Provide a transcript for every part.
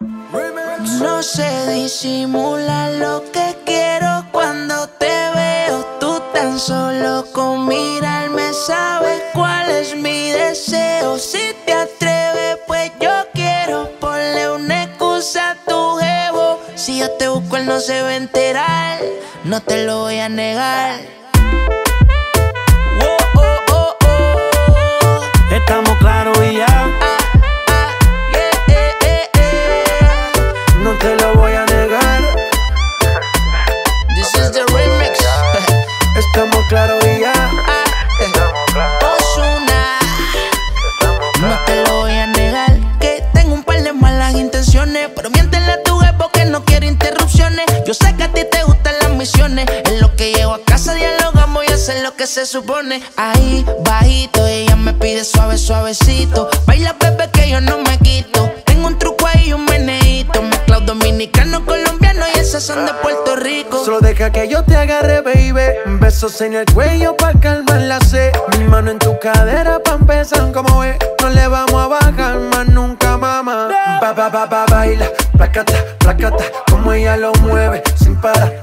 No se disimula lo que quiero cuando te veo. Tú tan solo con mirarme sabes cuál es mi deseo. Si te atreves, pues yo quiero ponle una excusa a tu jevo. Si yo te busco, él no se va a enterar. No te lo voy a negar. Hacer lo que se supone. Ahí bajito ella me pide suave suavecito, baila bebé que yo no me quito. Tengo un truco ahí un meneíto, mezclado dominicano colombiano y esas son de Puerto Rico. Solo deja que yo te agarre, baby. Besos en el cuello pa' calmar la sed. Mi mano en tu cadera pa' empezar como es. No le vamos a bajar más nunca, mamá. Ba, ba, ba, ba, baila, placata, placata. Como ella lo mueve, sin parar,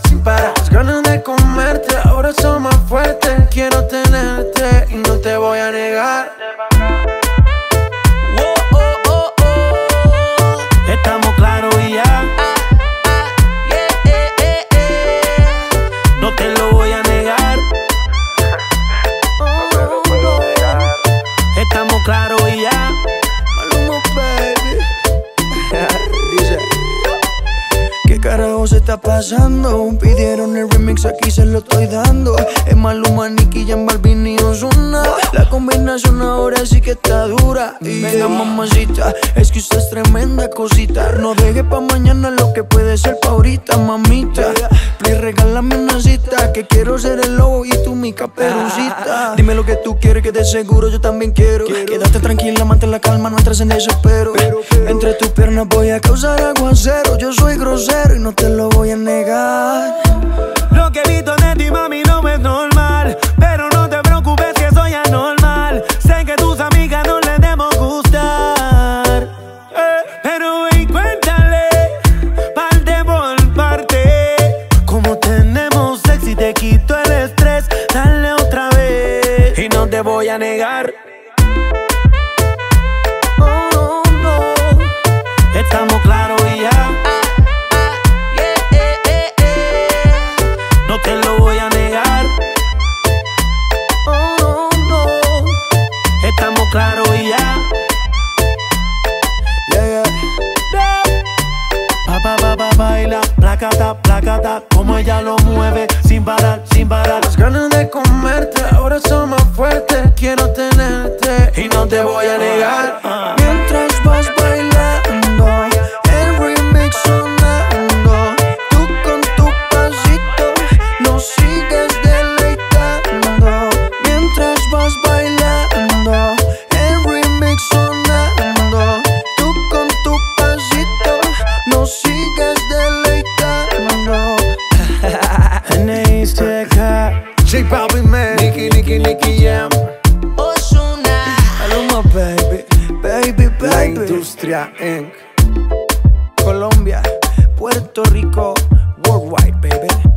está pasando? Pidieron el remix, aquí se lo estoy dando. Es Maluma, Nicky, Jan Balvin y Ozuna. La combinación ahora sí que está dura. Y venga, mamacita, es que usted es tremenda cosita. No deje pa' mañana lo que puede ser pa' ahorita, mamita. Please, regálame una cita, que quiero ser el lobo y tú mi caperucita. Dime lo que tú quieres, que de seguro yo también quiero. Quédate tranquila, mantén la calma, no entres en desespero. Entre tus piernas voy a causar aguacero. Yo soy grosero y no te lo voy negar. Lo que he visto de ti, mami, no es normal. Pero no te preocupes que soy anormal. Sé que tus amigas no les debemos gustar. Eh, pero ven, cuéntale, parte por parte. Como tenemos sexy, te quito el estrés. Dale otra vez. Y no te voy a negar. Placata, placata, como ella lo mueve, sin parar, sin parar. Las ganas de comerte ahora son más fuertes. Quiero tenerte y no te voy a negar. J Balvin, man. Nicky, Nicky, Nicky Jam. Ozuna. Maluma, baby, baby, La baby. industria Inc. Colombia, Puerto Rico, worldwide, baby.